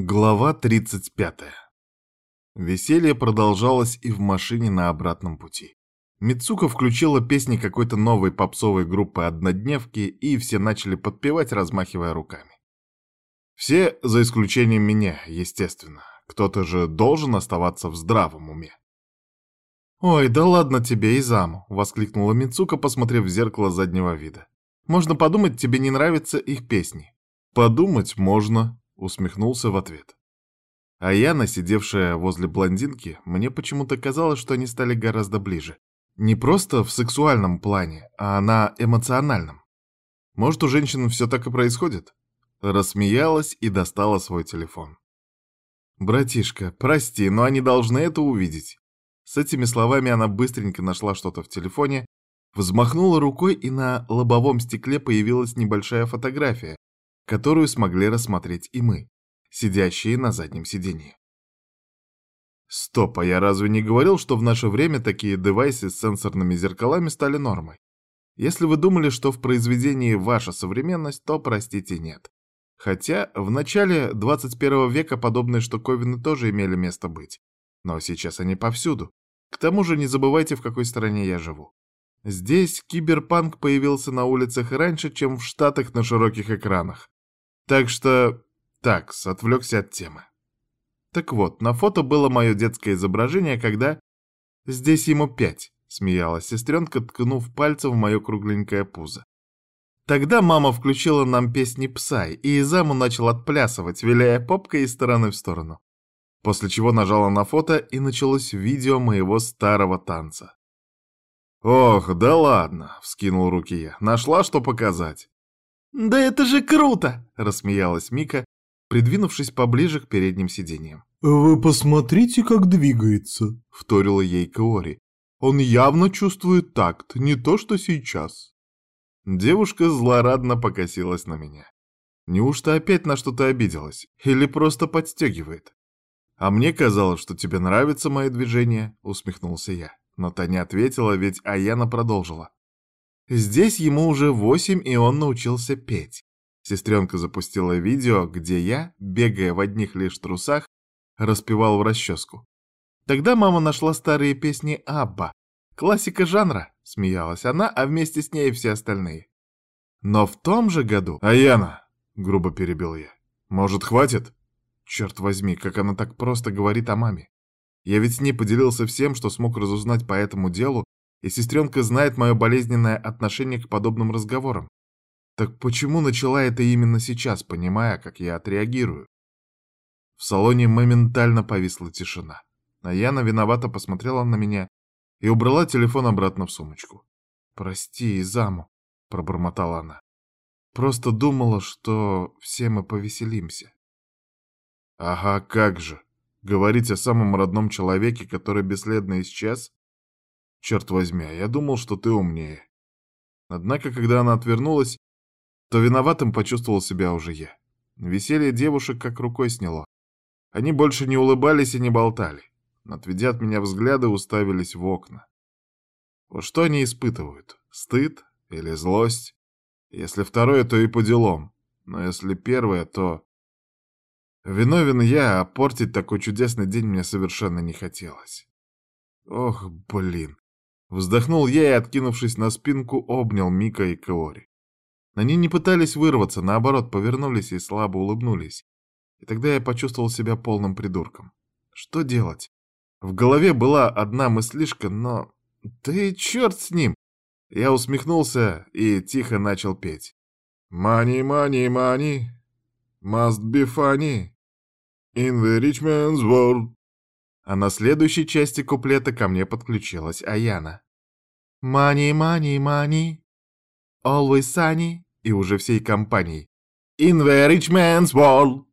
Глава 35. Веселье продолжалось и в машине на обратном пути. Мицука включила песни какой-то новой попсовой группы «Однодневки», и все начали подпевать, размахивая руками. Все, за исключением меня, естественно. Кто-то же должен оставаться в здравом уме. «Ой, да ладно тебе, Изаму!» — воскликнула Мицука, посмотрев в зеркало заднего вида. «Можно подумать, тебе не нравятся их песни». «Подумать можно», — усмехнулся в ответ. А Яна, сидевшая возле блондинки, мне почему-то казалось, что они стали гораздо ближе. Не просто в сексуальном плане, а на эмоциональном. Может, у женщин все так и происходит? Рассмеялась и достала свой телефон. «Братишка, прости, но они должны это увидеть. С этими словами она быстренько нашла что-то в телефоне, взмахнула рукой, и на лобовом стекле появилась небольшая фотография, которую смогли рассмотреть и мы, сидящие на заднем сиденье. Стоп, а я разве не говорил, что в наше время такие девайсы с сенсорными зеркалами стали нормой? Если вы думали, что в произведении ваша современность, то, простите, нет. Хотя в начале 21 века подобные штуковины тоже имели место быть. Но сейчас они повсюду. К тому же не забывайте, в какой стране я живу. Здесь киберпанк появился на улицах раньше, чем в Штатах на широких экранах. Так что... Такс, отвлекся от темы. Так вот, на фото было мое детское изображение, когда... Здесь ему пять, смеялась сестренка, ткнув пальцем в мое кругленькое пузо. Тогда мама включила нам песни Псай, и Изаму начал отплясывать, виляя попкой из стороны в сторону после чего нажала на фото и началось видео моего старого танца. «Ох, да ладно!» — вскинул руки я. «Нашла, что показать?» «Да это же круто!» — рассмеялась Мика, придвинувшись поближе к передним сиденьям. «Вы посмотрите, как двигается!» — вторила ей Каори. «Он явно чувствует такт, не то что сейчас!» Девушка злорадно покосилась на меня. Неужто опять на что-то обиделась? Или просто подстегивает? «А мне казалось, что тебе нравится мое движение», — усмехнулся я. Но та не ответила, ведь Аяна продолжила. «Здесь ему уже восемь, и он научился петь». Сестренка запустила видео, где я, бегая в одних лишь трусах, распевал в расческу. Тогда мама нашла старые песни Абба. Классика жанра, смеялась она, а вместе с ней все остальные. Но в том же году... «Аяна!» — грубо перебил я. «Может, хватит?» Черт возьми, как она так просто говорит о маме. Я ведь с ней поделился всем, что смог разузнать по этому делу, и сестренка знает мое болезненное отношение к подобным разговорам. Так почему начала это именно сейчас, понимая, как я отреагирую? В салоне моментально повисла тишина. А Яна виновато посмотрела на меня и убрала телефон обратно в сумочку. «Прости, Изаму», — пробормотала она. «Просто думала, что все мы повеселимся». Ага, как же. Говорить о самом родном человеке, который бесследно исчез? Черт возьми, а я думал, что ты умнее. Однако, когда она отвернулась, то виноватым почувствовал себя уже я. Веселье девушек как рукой сняло. Они больше не улыбались и не болтали. Отведя от меня взгляды, уставились в окна. Вот что они испытывают? Стыд или злость? Если второе, то и по делам. Но если первое, то... Виновен я, а портить такой чудесный день мне совершенно не хотелось. Ох, блин. Вздохнул я и, откинувшись на спинку, обнял Мика и Каори. Они не пытались вырваться, наоборот, повернулись и слабо улыбнулись. И тогда я почувствовал себя полным придурком. Что делать? В голове была одна мыслишка, но... Да и черт с ним! Я усмехнулся и тихо начал петь. «Money, money, money, must be funny». In the rich man's world. А на следующей части куплета ко мне подключилась Аяна. Money, money, money, always sunny, и уже всей компанией. In the rich man's world.